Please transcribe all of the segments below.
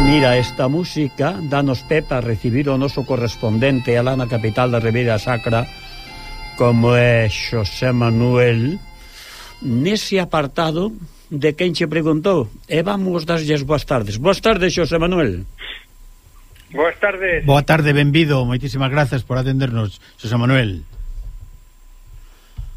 Mira, esta música danos pé para recibir o noso correspondente alá na capital da Ribeira Sacra como é Xosé Manuel. Nese apartado de quen che preguntou? E vamos darlles boas tardes. Boas tardes, Xosé Manuel. Boas tardes. Boa tarde, benvido, moitísimas grazas por atendernos, Xosé Manuel.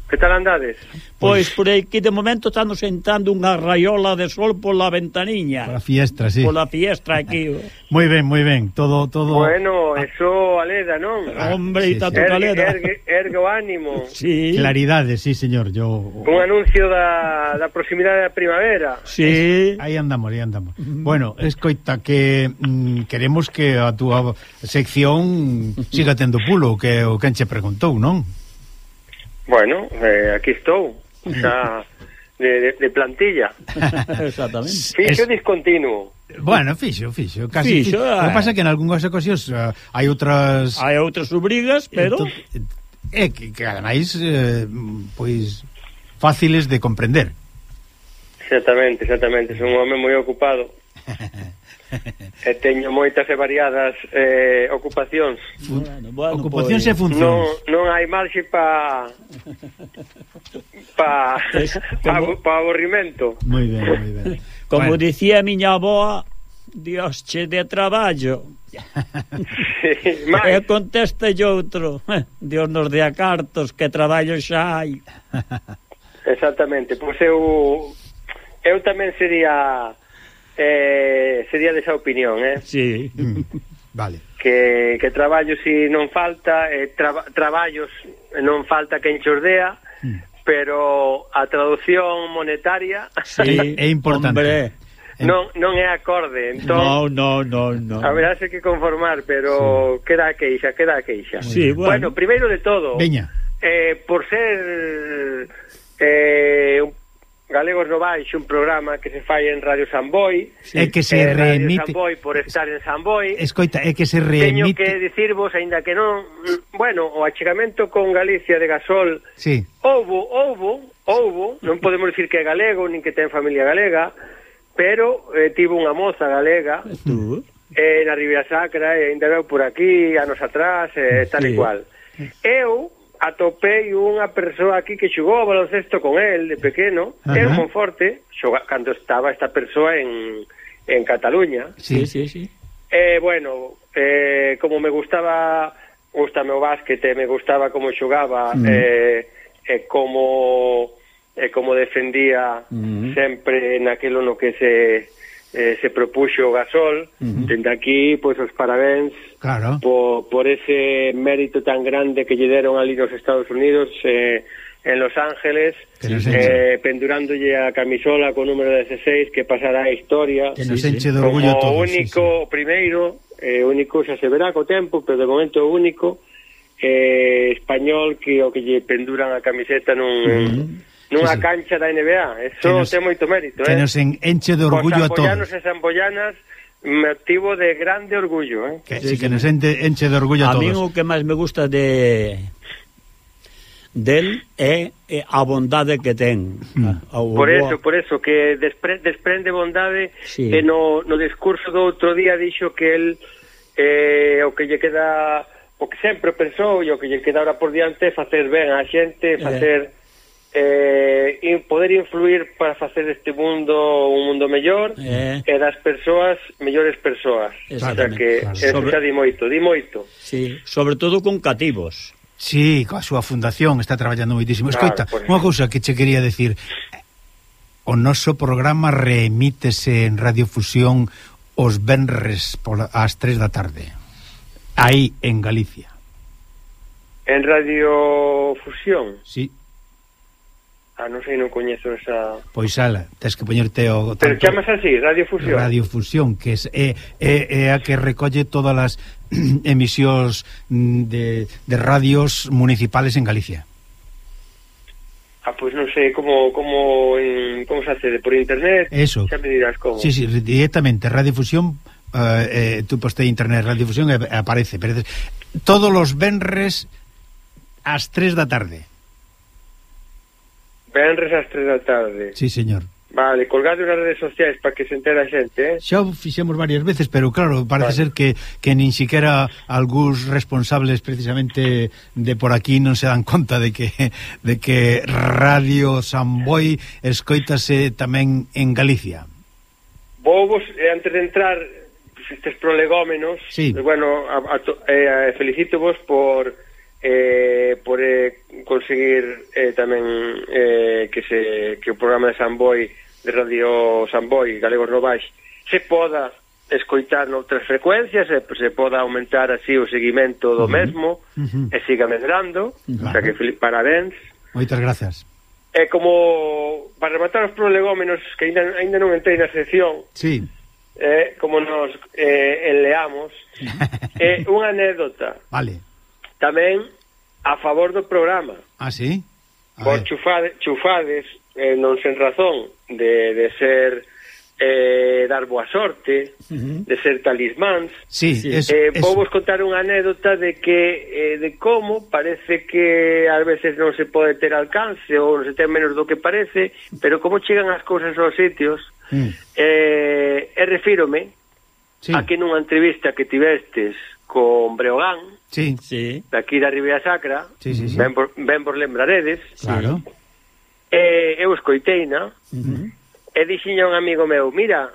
Que tal andades? Pois, pois- por aquí de momento estamos sentando unha raiola de sol pola ventaniña. Pola fiestra, sí. Pola fiestra aquí. moi ben, moi ben. Todo todo Bueno, eso Aleda, non? Ah, Hombre, ah, sí, tanto sí. Aleda. Ergue, ergue o ánimo. Sí. Claridade, sí, señor. Yo Un anuncio da, da proximidade da primavera. Sí. Es, aí andamos, aí andamos. Mm. Bueno, escoita que mm, queremos que a túa sección siga tendo pulo que o Kenche preguntou, non? Bueno, eh, aquí estou, xa de, de, de plantilla. Exactamente. Fixo es... discontinuo. Bueno, fixo, fixo, casi. Fixo, o que eh. pasa que en algunhas ocasións uh, hai outras hai outras obrigas, pero é eh, que, que ademais eh, pois fáciles de comprender. Exactamente, exactamente, son un home moi ocupado. e teño moitas e variadas eh, ocupacións. Bueno, bueno, ocupacións pois. e funcións. Non, non hai marxe pa pa pois, pa, pa aborrimento. Moi ben, moi ben. Como bueno. dicía miña aboa, Dios che de traballo. Sí, e e contesta outro. Dios nos dea cartos que traballo xa hai. Exactamente, pois eu eu tamén sería eh, sería desa opinión, eh? Sí. Mm. vale. Que, que traballo si non falta, eh, tra, traballos non falta que enxordea, mm. pero a traducción monetaria... Sí, é importante. Hombre, eh. non, non é acorde entón, no, no, no, no. haberá que conformar pero sí. queda a queixa queda a queixa sí, bueno. bueno, primeiro de todo Veña. Eh, por ser eh, un Galegos no Baixo, un programa que se fai en Radio Samboy. Sí. É que se eh, reemite. Radio Samboy por estar en Samboy. Escoita, é que se reemite. Teño que dicirvos, aínda que non, bueno, o achegamento con Galicia de Gasol. Sí. Houbo, houbo, houbo, non podemos dicir que é galego, nin que ten familia galega, pero eh, tivo unha moza galega. Tú? Eh, na Ribeira Sacra, e ainda veu por aquí, anos atrás, eh, tal sí. e cual. Eu atopei unha persoa aquí que xogou ao baloncesto con el de pequeno, uh -huh. en Monforte, xoga, cando estaba esta persoa en, en Cataluña. Sí, sí, sí. Eh, bueno, eh, como me gustaba, gustame o básquet, me gustaba como xogaba, uh -huh. Mm. eh, eh, como eh, como defendía uh -huh. sempre naquilo no que se eh, se propuxo o gasol, uh -huh. dende aquí, pois, os parabéns claro. por, por ese mérito tan grande que lle deron ali nos Estados Unidos, eh, en Los Ángeles, eh, pendurándolle a camisola con número 16, que pasará a historia, que nos enche de orgullo como único, sí, sí. primeiro, eh, único, xa se verá co tempo, pero de momento único, eh, español que o que lle penduran a camiseta nun... Uh -huh nunha sí, sí. cancha da NBA. Eso nos, ten moito mérito, que eh. Que nos en, enche de orgullo a todos. E samboyanas motivo de grande orgullo, eh. Que, sí, sí, que sí. nos ente, enche de orgullo a, a todos. A mí o que máis me gusta de del é, é a bondade que ten. Mm. A, O, por eso, por eso que despre, desprende bondade sí. e no, no discurso do outro día dixo que el eh, o que lle queda o que sempre pensou e o que lle queda ahora por diante é facer ben a xente, eh. facer eh eh, poder influir para facer este mundo un mundo mellor eh. e das persoas mellores persoas. O sea que claro. Sobre... xa di moito, di moito. Sí, sobre todo con cativos. Sí, coa súa fundación está traballando moitísimo. Escoita, claro, unha cousa que che quería decir. O noso programa reemítese en Radiofusión os venres pola, ás 3 da tarde. Aí, en Galicia. En Radiofusión? Sí. Ah, non sei, non coñezo esa... Pois ala, tens que poñerte o... Tanto... Pero chamas así, Radiofusión. Radiofusión, que é, é, é a que recolle todas as emisións mm, de, de radios municipales en Galicia. Ah, pois non sei como como en, como se accede por internet. Eso. Xa me dirás como. Sí, sí, directamente Radiofusión eh, eh tú postei internet Radiofusión e eh, aparece, pero todos os venres ás 3 da tarde. Venres ás tres da tarde. Sí, señor. Vale, colgade nas redes sociais para que se entere a xente, eh? Xa o fixemos varias veces, pero claro, parece vale. ser que, que nin siquiera algúns responsables precisamente de por aquí non se dan conta de que de que Radio Samboy escoitase tamén en Galicia. Vou eh, antes de entrar estes prolegómenos, sí. bueno, a, a, eh, felicito vos por eh, por eh, conseguir eh, tamén eh, que, se, que o programa de Samboy de Radio Samboy, Galegos Novais se poda escoitar noutras frecuencias e se poda aumentar así o seguimento do uh -huh. mesmo uh -huh. e siga medrando claro. o sea que parabéns moitas gracias e como para rematar os prolegómenos que ainda, ainda non entrei na sección sí. eh, como nos eh, enleamos eh, unha anécdota vale tamén a favor do programa. Ah, sí? A Por chufade, chufades, eh, non sen razón, de, de ser eh, dar boa sorte, uh -huh. de ser talismáns. Sí, sí. Es, eh, es... Vou vos contar unha anécdota de que eh, de como parece que ás veces non se pode ter alcance ou non se ten menos do que parece, pero como chegan as cousas aos sitios, mm. eh, e refírome sí. a que nunha entrevista que tivestes con Breogán, sí. Sí. daqui da Ribeira Sacra, sí, sí, sí. ben por, ben por lembraredes. Claro. eh, eu escoiteina, uh -huh. e dixiña un amigo meu, mira,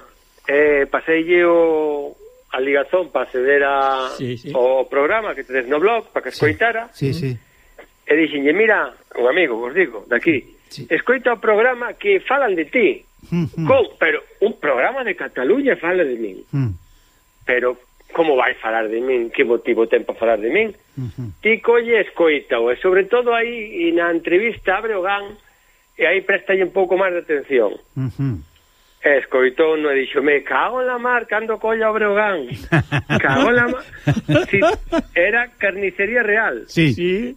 eh, paseille o a ligazón para acceder a, sí, sí. o programa que tedes no blog, para que escoitara. Sí, sí. sí. E dixiñe, mira, un amigo, vos digo, daqui, sí. escoita o programa que falan de ti. Mm, mm. Con, pero un programa de Cataluña fala de min. Mm. Pero como vai falar de min? Que motivo ten para falar de min? Uh -huh. Ti colle escoita, e sobre todo aí e na entrevista abre o gan e aí prestalle un pouco máis de atención. Uh -huh. E escoitou no e dixo, me cago en la mar cando colla o Breogán. Cago en la mar. Si, era carnicería real. Sí. sí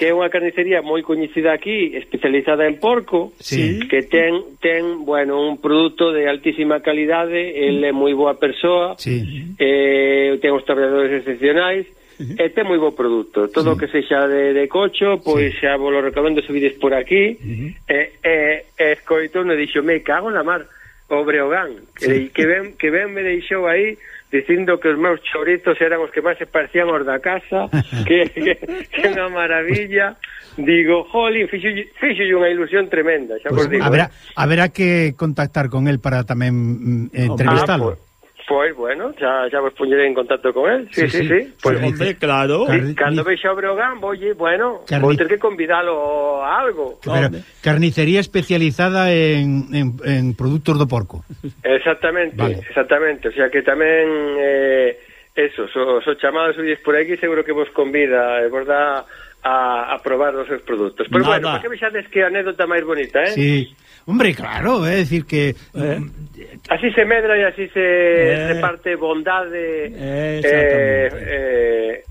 que é unha carnicería moi coñecida aquí, especializada en porco, sí. que ten ten, bueno, un produto de altísima calidade, el é moi boa persoa, sí. eh, ten os traballadores excepcionais, e ten moi bo produto. Todo o sí. que sexa de, de cocho, pois sí. xa vos lo recomendo subides por aquí, uh -huh. e, e, e escoito, me dixo, me cago na mar, o Breogán, sí. que, que ben, que ben me deixou aí dicindo que os meus chorizos eran os que máis se parecían os da casa, que, que, que unha maravilla. Digo, jolín, fixo unha ilusión tremenda, xa pues, vos digo. Haberá, eh. haberá que contactar con el para tamén mm, eh, entrevistalo. Ah, pues, Pois, bueno, xa, xa vos poñeré en contacto con él. Sí, sí, sí. sí. Pois, sí, hombre, claro. Sí, cando vexe a Breogán, volle, bueno, Carni... vou ter que convidalo a algo. Pero, carnicería especializada en, en, en produtos do porco. Exactamente, vale. exactamente. O sea que tamén... Eh, eso, so, so chamados por aquí seguro que vos convida, vos da a, a probar os seus produtos. Pero Nada. bueno, para que vexades que anécdota máis bonita, eh? Sí. Hombre, claro, é eh, decir que... Eh, así se medra e así se eh, reparte bondade eh, eh, eh,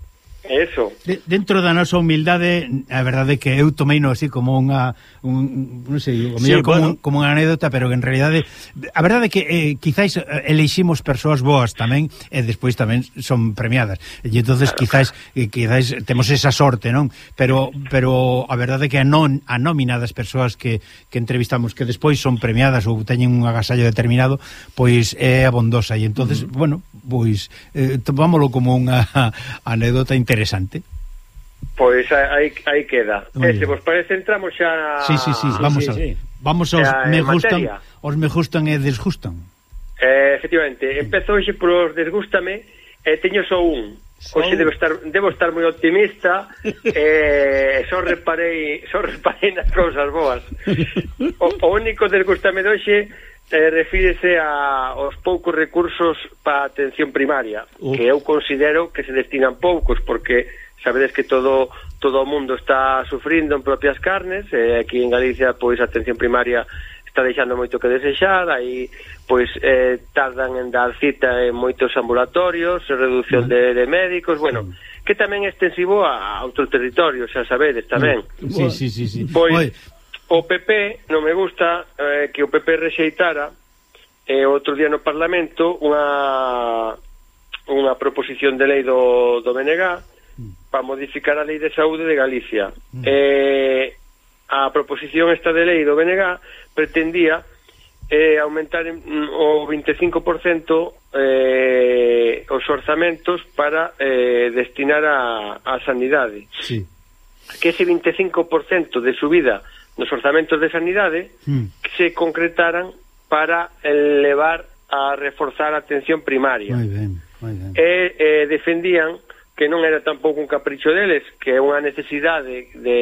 Eso. De, dentro da nosa humildade, a verdade é que eu tomei no así como unha un, non sei, o mellor sí, como, bueno. como unha anécdota, pero que en realidade a verdade é que eh, quizáis eh, eleiximos persoas boas tamén e despois tamén son premiadas. E entonces claro. quizáis eh, quizáis temos esa sorte, non? Pero pero a verdade é que a non a nómina das persoas que, que entrevistamos que despois son premiadas ou teñen un agasallo determinado, pois é abondosa e entonces, mm. bueno, pois eh, tomámolo como unha anécdota interesante interesante. Pois aí, aí queda. Muy e se vos parece entramos xa Sí, sí, sí, vamos sí, a, sí. vamos aos eh, me gustan, os me gustan e desgustan. Eh, efectivamente, sí. empezo hoxe por os desgústame e eh, teño só un. Hoxe debo estar debo estar moi optimista eh, só reparei só reparei nas cousas boas. O, o único desgústame de hoxe eh, refírese a aos poucos recursos para a atención primaria, Uf. que eu considero que se destinan poucos porque sabedes que todo todo o mundo está sufrindo en propias carnes, eh, aquí en Galicia pois a atención primaria está deixando moito que desexar, aí pois eh, tardan en dar cita en moitos ambulatorios, reducción de, de médicos, bueno, que tamén é extensivo a, outro outros territorios, xa sabedes tamén. Sí, sí, sí, sí. Pois, Oye o PP non me gusta eh, que o PP rexeitara eh, outro día no Parlamento unha unha proposición de lei do, do BNG para modificar a lei de saúde de Galicia. Mm. Eh, a proposición esta de lei do BNG pretendía eh, aumentar o 25% eh, os orzamentos para eh, destinar a, a sanidade. Sí. Que ese 25% de subida nos orzamentos de sanidade mm. que se concretaran para elevar a reforzar a atención primaria. Muy ben, muy ben. E eh, defendían que non era tampouco un capricho deles, que é unha necesidade de, de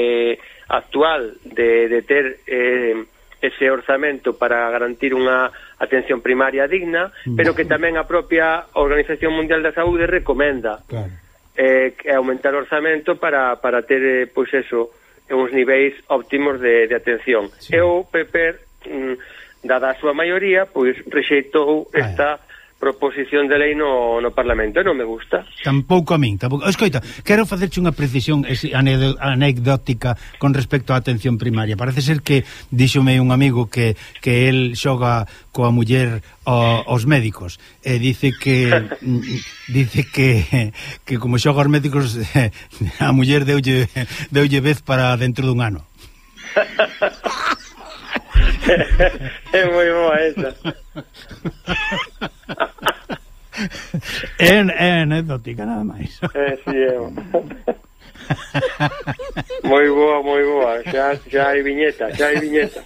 actual de, de ter eh, ese orzamento para garantir unha atención primaria digna, hmm. pero que tamén a propia Organización Mundial da Saúde recomenda claro. eh, aumentar o orzamento para, para ter, eh, pois eso, e uns niveis óptimos de, de atención. Sí. E o PP, mm, dada a súa maioría, pois rexeitou esta... Ah, proposición de lei no, no Parlamento non me gusta. Tampouco a min, tampouco. Escoita, quero facerche unha precisión anecdótica con respecto á atención primaria. Parece ser que díxome un amigo que que el xoga coa muller o, aos médicos e dice que mm, dice que que como xoga aos médicos a muller deulle deulle vez para dentro dun ano. é moi boa esa. É, é anecdótica nada máis. É, sí, é. moi boa, moi boa. Xa, xa hai viñeta, xa hai viñeta.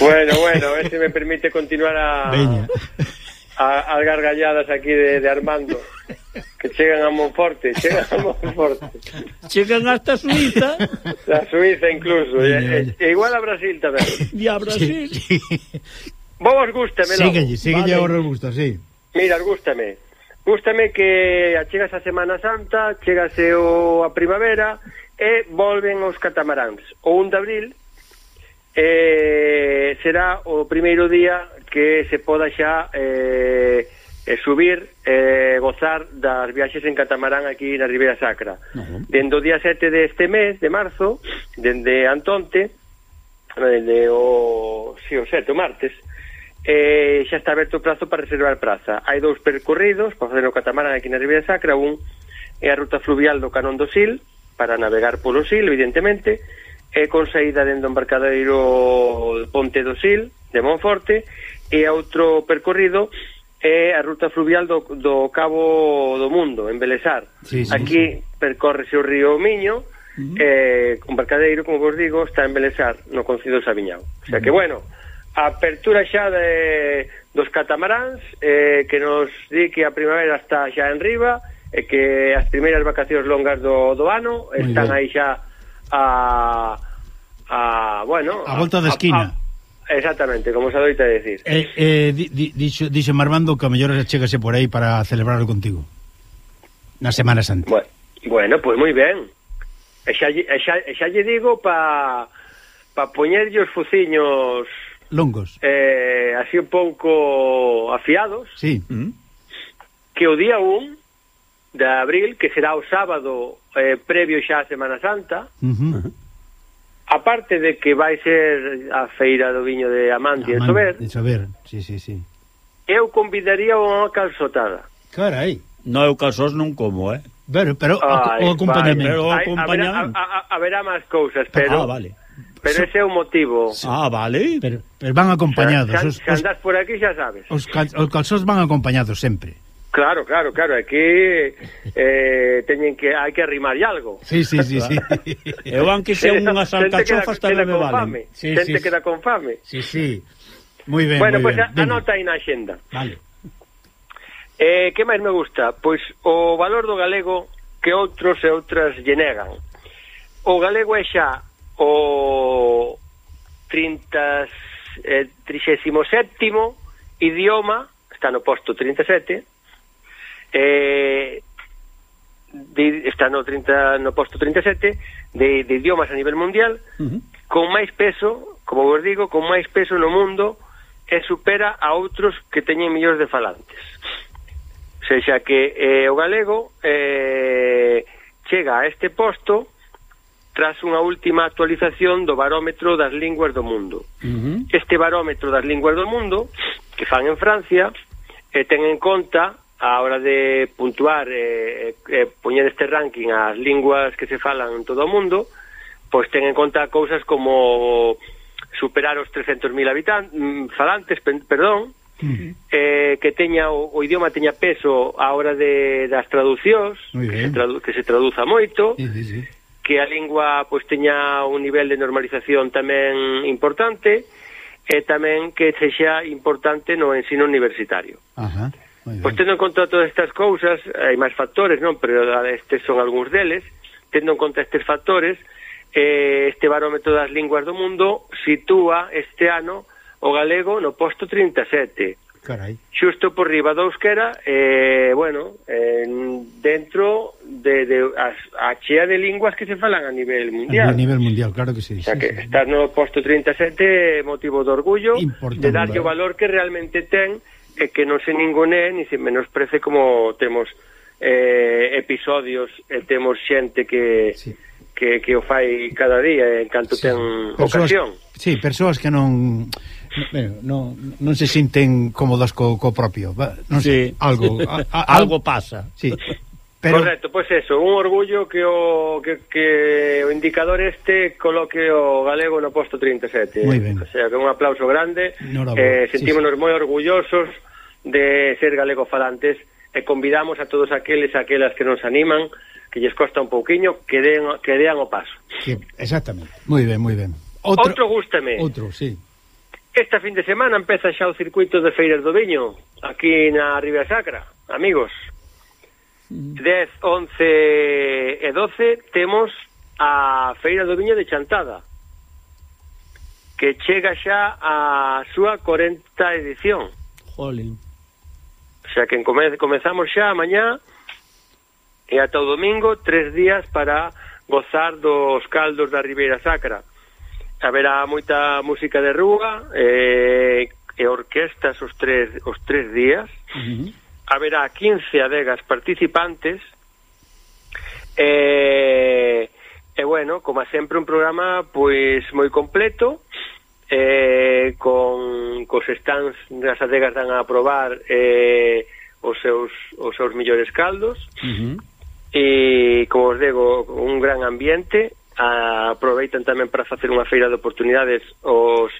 bueno, bueno, ver se me permite continuar a... Veña. A, a gargalladas aquí de, de Armando que chegan a Monforte chegan a Monforte chegan hasta Suiza a Suiza incluso e, e, e igual a Brasil tamén e a Brasil sí, sí. Vos gústame, Síguelle, síguelle vale. agora os gusta, sí. Mira, gústame. Gústame que chegas a Semana Santa, chegase o a primavera e volven os catamaráns. O 1 de abril eh, será o primeiro día que se poda xa eh, eh subir eh, gozar das viaxes en catamarán aquí na Ribeira Sacra. Uh -huh. Dende o día 7 deste de mes, de marzo, dende Antonte, dende o, si, o 7, o martes, eh, xa está aberto o prazo para reservar praza. Hai dous percorridos para fazer o catamarán aquí na Ribeira Sacra, un é a ruta fluvial do Canón do Sil para navegar polo Sil, evidentemente, e con saída dentro do embarcadeiro Ponte do Sil de Monforte, e outro percorrido é a ruta fluvial do, do Cabo do Mundo, en Belesar. Sí, sí, aquí sí. percorrese o río Miño, uh -huh. eh, embarcadeiro, como vos digo, está en Belesar, no Concello de Sabiñao. O sea uh -huh. que, bueno, a apertura xa de, dos catamaráns eh, que nos di que a primavera está xa en riba e que as primeiras vacacións longas do, do ano Muy están bien. aí xa a, a bueno a volta da esquina a, a, Exactamente, como se adoita decir. Eh, eh, di, di, dixo, dixo Marmando que a mellor chegase por aí para celebrarlo contigo. Na Semana Santa. Bueno, bueno pois pues moi ben E xa, e xa, e xa lle digo para pa, pa poñerlle os fuciños Longos. Eh, así un pouco afiados. Sí. Mm. Que o día 1 de abril, que será o sábado eh, previo xa a Semana Santa, uh -huh. aparte de que vai ser a feira do viño de Amante en Sober, de Sober. Sí, sí, sí. eu convidaría unha calzotada. Carai. No, eu calzós non como, eh? Pero, pero Ay, o acompañamento. Vale. pero, acompañamento. Haberá máis cousas, ah, pero... Ah, vale Pero ese é o motivo. Ah, vale. Pero, pero van acompañados. Xa, xa, os, andas por aquí xa sabes. Os, cal, os calzós van acompañados sempre. Claro, claro, claro, aquí eh, teñen que hai que arrimar algo. Sí, sí, sí, sí. Eu aunque sean unhas alcachofas tamén me valen. Fame. Sí, Xente sí, queda con fame. Sí, sí. Moi ben, Bueno, pois pues, anota aí na xenda. Vale. Eh, que máis me gusta? Pois o valor do galego que outros e outras lle negan. O galego é xa o 30, eh, 37º idioma, está no posto 37, eh, de, está no, 30, no posto 37 de, de idiomas a nivel mundial uh -huh. con máis peso, como vos digo con máis peso no mundo e supera a outros que teñen millóns de falantes sexa que eh, o galego eh, chega a este posto tras unha última actualización do barómetro das linguas do mundo. Uh -huh. Este barómetro das linguas do mundo, que fan en Francia, eh, ten en conta a hora de puntuar e eh, eh, poñer este ranking ás linguas que se falan en todo o mundo, pois ten en conta cousas como superar os 300.000 habitantes, mm, falantes, perdón, uh -huh. eh, que teña o, o idioma teña peso a hora de das traducións, que se, tradu, que se traduza moito, sí, sí, sí que a lingua pois teña un nivel de normalización tamén importante e tamén que sexa importante no ensino universitario. Ajá. Pois tendo en conta todas estas cousas, hai máis factores, non, pero estes son algúns deles, tendo en conta estes factores, eh, este barómetro das linguas do mundo sitúa este ano o galego no posto 37, Carai. Xusto por riba da Euskera, e, eh, bueno, eh, dentro de, de as, a chea de linguas que se falan a nivel mundial. A nivel mundial, claro que sí. O sea, sí, que sí, estar no posto 37 motivo de orgullo, Importante, de darlle o valor que realmente ten, e que non se ningune ni se menosprece como temos eh, episodios, e temos xente que... Sí que, que o fai cada día en canto sí, ten persoas, ocasión. Sí, persoas que non bueno, non, non se sinten cómodas co, co propio non sí. sei, algo a, a, algo pasa sí. Pero... Correcto, pois pues eso, un orgullo que o que, que o indicador este coloque o galego no posto 37. Muy ben. O sea, que un aplauso grande. Eh, sentímonos sí, sí. moi orgullosos de ser galego falantes e convidamos a todos aqueles e aquelas que nos animan, que lles costa un pouquiño, que den que dean o paso. Sí, exactamente. Moi ben, moi ben. Outro, outro gústame. Outro, sí. Esta fin de semana empeza xa o circuito de Feiras do Viño, aquí na Ribeira Sacra, amigos. Mm. 10, 11 e 12 temos a Feira do Viño de Chantada, que chega xa a súa 40 edición. Jolín. O sea que comezamos xa mañá e ata o domingo tres días para gozar dos caldos da Ribeira Sacra haberá moita música de rúa eh, e orquestas os tres, os tres días uh -huh. haberá 15 adegas participantes eh, e eh, eh, bueno, como sempre un programa pois moi completo eh, con cos stands das adegas dan a probar eh, os seus, os seus millores caldos uh -huh. e como os digo un gran ambiente aproveitan tamén para facer unha feira de oportunidades os,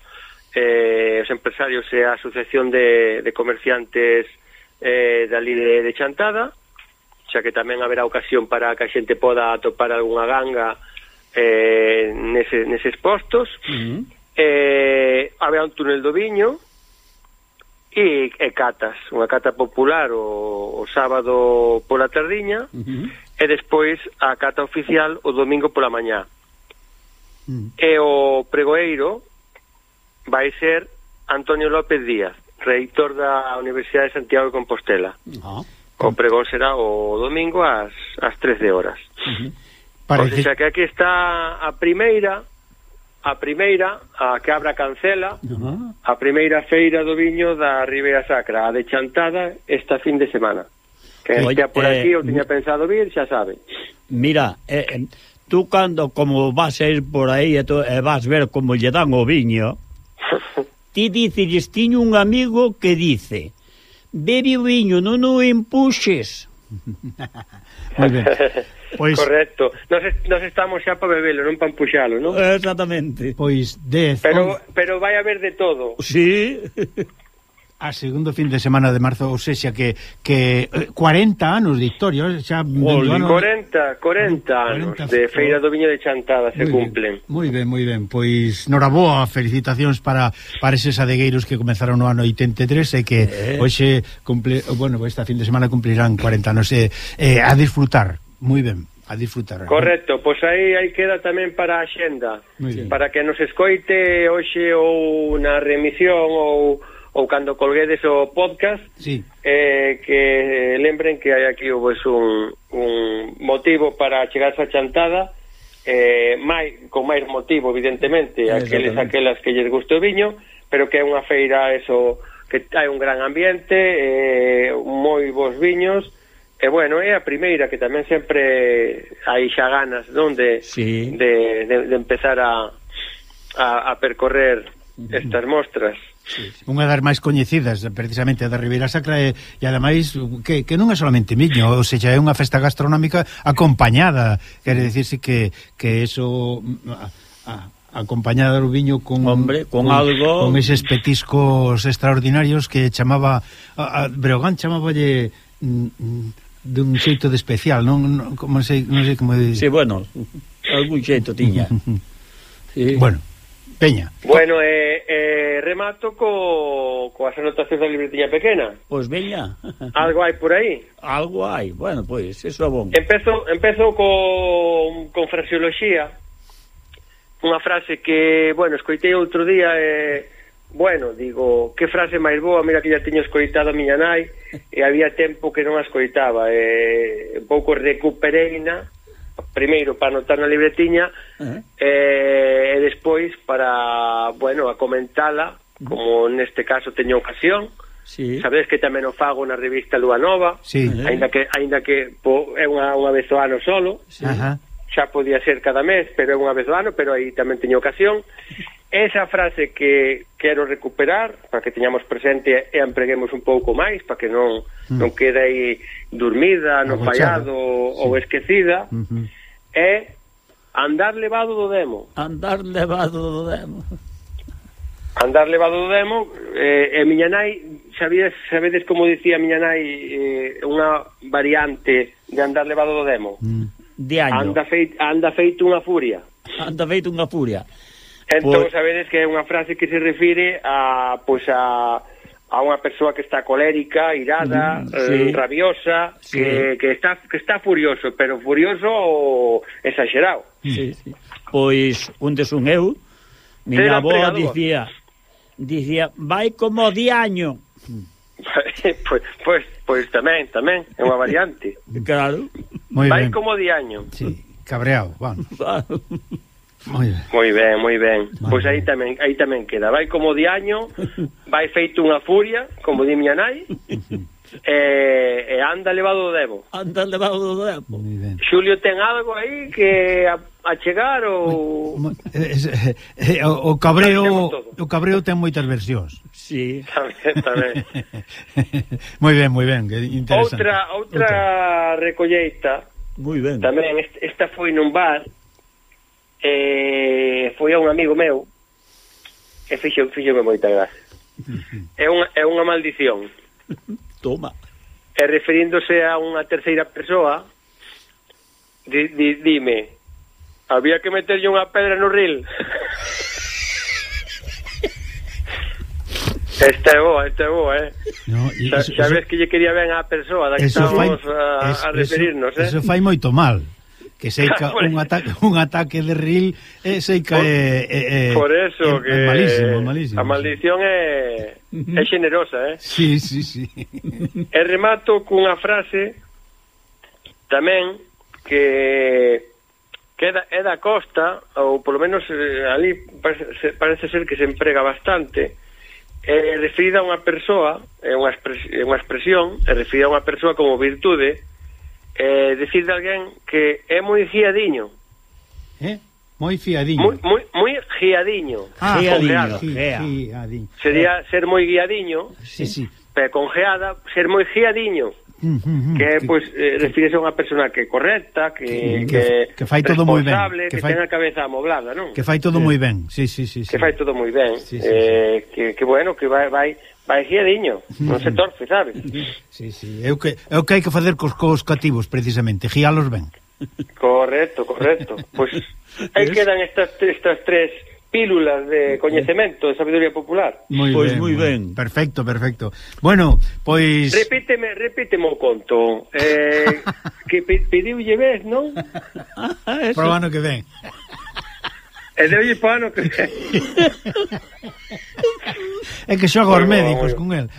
eh, os empresarios e a asociación de, de comerciantes eh, dali de, de Chantada xa que tamén haberá ocasión para que a xente poda atopar algunha ganga eh, nese, neses postos. Uh -huh. eh, haberá un túnel do viño e, e catas, unha cata popular o, o sábado pola tardiña. Uh -huh e despois a cata oficial o domingo pola mañá. Mm. E o pregoeiro vai ser Antonio López Díaz, reitor da Universidade de Santiago de Compostela. Ah. O pregón será o domingo ás, ás 13 horas. Uh -huh. Pois, Parece... O sea que aquí está a primeira a primeira, a que abra cancela, uh -huh. a primeira feira do viño da Ribeira Sacra, a de Chantada, esta fin de semana. Que Oi, xa por aquí eh, eu tiña pensado vir, xa sabe. Mira, eh, tú cando como vas a ir por aí e, eh, tú, eh, vas ver como lle dan o viño, ti dices, tiño un amigo que dice, bebe o viño, non o empuxes. Moi ben. Pois... Correcto. Nos, nos estamos xa para bebelo, non para empuxalo, non? Exactamente. Pois, dez... Pero, on... pero vai haber de todo. Sí. a segundo fin de semana de marzo, ou sexa que que eh, 40 anos de historia, eh, xa Olde, ano, 40, 40, 40 anos 40, de Feira do Viño de Chantada se muy cumplen. Ben, moi ben, moi ben. Pois noraboa, felicitacións para para eses adegueiros que comezaron no ano 83 e que eh. hoxe cumple, bueno, esta fin de semana cumplirán 40 anos e, eh, a disfrutar. Moi ben a disfrutar. Correcto, pois aí aí queda tamén para a xenda, para que nos escoite hoxe ou na remisión ou ou cando colguedes o podcast sí. eh, que lembren que hai aquí pois, un, un motivo para chegar a chantada eh, mai, con máis motivo evidentemente aqueles aquelas que lles guste o viño pero que é unha feira eso que hai un gran ambiente eh, moi bons viños E bueno, é a primeira que tamén sempre hai xa ganas non de, sí. de, de, de empezar a, a, a percorrer estas mostras. Sí, sí. Unha das máis coñecidas precisamente da Ribeira Sacra e, e ademais que, que non é solamente miño, ou seja, é unha festa gastronómica acompañada, quere dicirse que que eso a, a, acompañada do viño con Hombre, con, con algo con eses petiscos extraordinarios que chamaba a, a Breogán chamáballe mm, dun xeito de especial, non, non como sei, non sei como de... Sí, bueno, algún xeito tiña. sí. Bueno, Peña. Bueno, eh, eh, remato co, coas anotacións da libretiña pequena. Pois pues veña. Algo hai por aí? Algo hai, bueno, pois, pues, eso é bon. Empezo, empezo con, con fraseoloxía, unha frase que, bueno, escoitei outro día e, eh, bueno, digo, que frase máis boa, mira que ya teño escoitado a miña nai e había tempo que non a escoitaba e un pouco recuperei na primeiro para anotar na libretiña uh -huh. eh, e despois para, bueno, a comentala, como neste caso teño ocasión. Sí. Sabedes que tamén o fago na revista Lua Nova, sí. aínda que aínda que po, é unha, unha vez o ano solo. Sí. Xa podía ser cada mes, pero é unha vez o ano, pero aí tamén teño ocasión. Esa frase que quero recuperar para que teñamos presente e empreguemos un pouco máis para que non mm. non quede aí dormida, non fallado sí. ou esquecida uh -huh. é andar levado do demo. Andar levado do demo. Andar levado do demo eh, e miña nai sabedes, sabedes como dicía miña nai eh, unha variante de andar levado do demo. Mm. De año. Anda feito, anda feito unha furia. Anda feito unha furia. Entón, pois- sabedes que é unha frase que se refire a, pois, a, a unha persoa que está colérica, irada, mm, eh, sí. eh, rabiosa, sí. que, que, está, que está furioso, pero furioso ou exagerado. Sí, sí. Pois, un desun eu, miña avó dicía, dicía, vai como diaño. pois, pois, pois tamén, tamén, é unha variante. Claro. Muy vai ben. como diaño. Sí, cabreado, vamos. Moi ben. Moi ben, moi ben. Pois aí tamén, aí tamén queda. Vai como de año, vai feito unha furia, como di miña nai. e, e anda levado do debo. Anda levado do debo. Xulio ten algo aí que a, a chegar ou o, o cabreo o cabreo ten moitas versións. Sí. Tamén, tamén. moi ben, moi ben, interesante. Outra outra, outra. recolleita. Moi ben. Tamén esta foi nun bar eh, foi a un amigo meu e fixo, fixo moita gracia. É unha, é unha maldición. Toma. E referíndose a unha terceira persoa, di, di, dime, había que meterlle unha pedra no ril. Esta é boa, esta é boa, eh. No, Sabes eso, que lle quería ben á persoa da que estamos fai, a, a referirnos, eso, eh. Eso fai moito mal que seica un ataque un ataque de ril eh, sei seica é, é, é Por eso é, que é malísimo, malísimo. A maldición é é generosa eh? Sí, sí, sí. E remato cunha frase tamén que que é da, é da costa ou polo menos eh, ali parece, parece ser que se emprega bastante é referida a unha persoa é unha, expres, é unha expresión é referida a unha persoa como virtude eh, decir de alguén que é moi fiadiño. Eh? Moi fiadiño. Moi, moi, moi giadiño. Ah, giadiño. Sí, giadiño. Sería eh. ser moi guiadiño. Sí, sí. Pero con geada, ser moi giadiño. Mm-hmm. Que, que pois pues, eh, refírese a unha persona que é correcta, que que, que, que fai todo moi ben, que, que fai, ten a cabeza amoblada, non? Que fai todo eh, moi ben. Sí, sí, sí, sí. Que fai todo moi ben. Sí, sí, eh, sí. que que bueno, que vai vai Parecía diño, non se torce, sabes? Sí, sí, é o que, é o que hai que facer cos, cos cativos, precisamente, gialos ben. Correcto, correcto. Pois pues, aí quedan estas, estas tres pílulas de coñecemento, de sabiduría popular. Moi pois ben, moi ben. Perfecto, perfecto. Bueno, pois Repíteme, repíteme o conto. Eh, que pediulle vez, non? Para o ano que ven. E de olle pano que É que xogo aos médicos con el.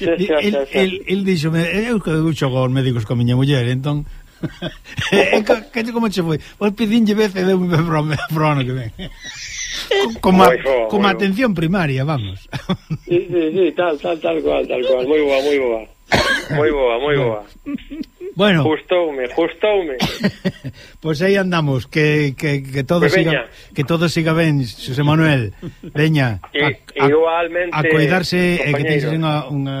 el, el, el díxome, eu que xogo aos médicos con miña muller, entón que, que como che foi? Pois pedinlle veces deu un pro ano que ven. Como, como atención primaria, vamos. Sí, sí, sí, tal, tal, tal cual, tal cual. Moi boa, moi boa. Moi boa, moi boa. Bueno. Gustoume, gustoume. pois pues aí andamos, que, que, que todo pues siga veña. que todo siga ben, Xosé Manuel. Veña. E, a, igualmente a coidarse compañero. e que teñes unha, unha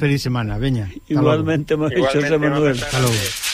feliz semana, veña. Igualmente, Xosé Manuel. Hasta logo.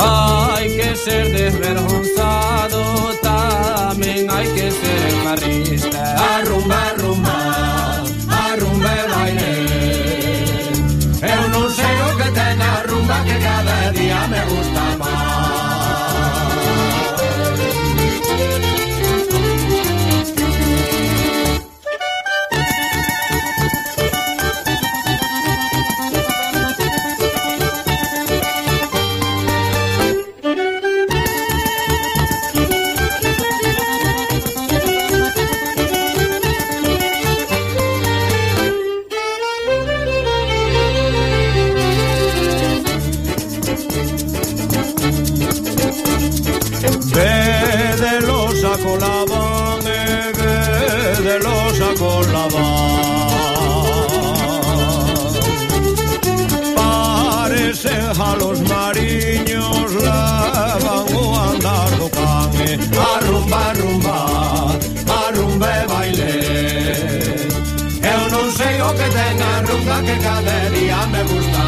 Hai que ser desvergonzado, Tamén hai que ser barrista. Arrumba, arrumba, arrumba e baile. Eu non sei o que ten a rumba que cada día me gusta máis. ten a rumba que cada día me gusta.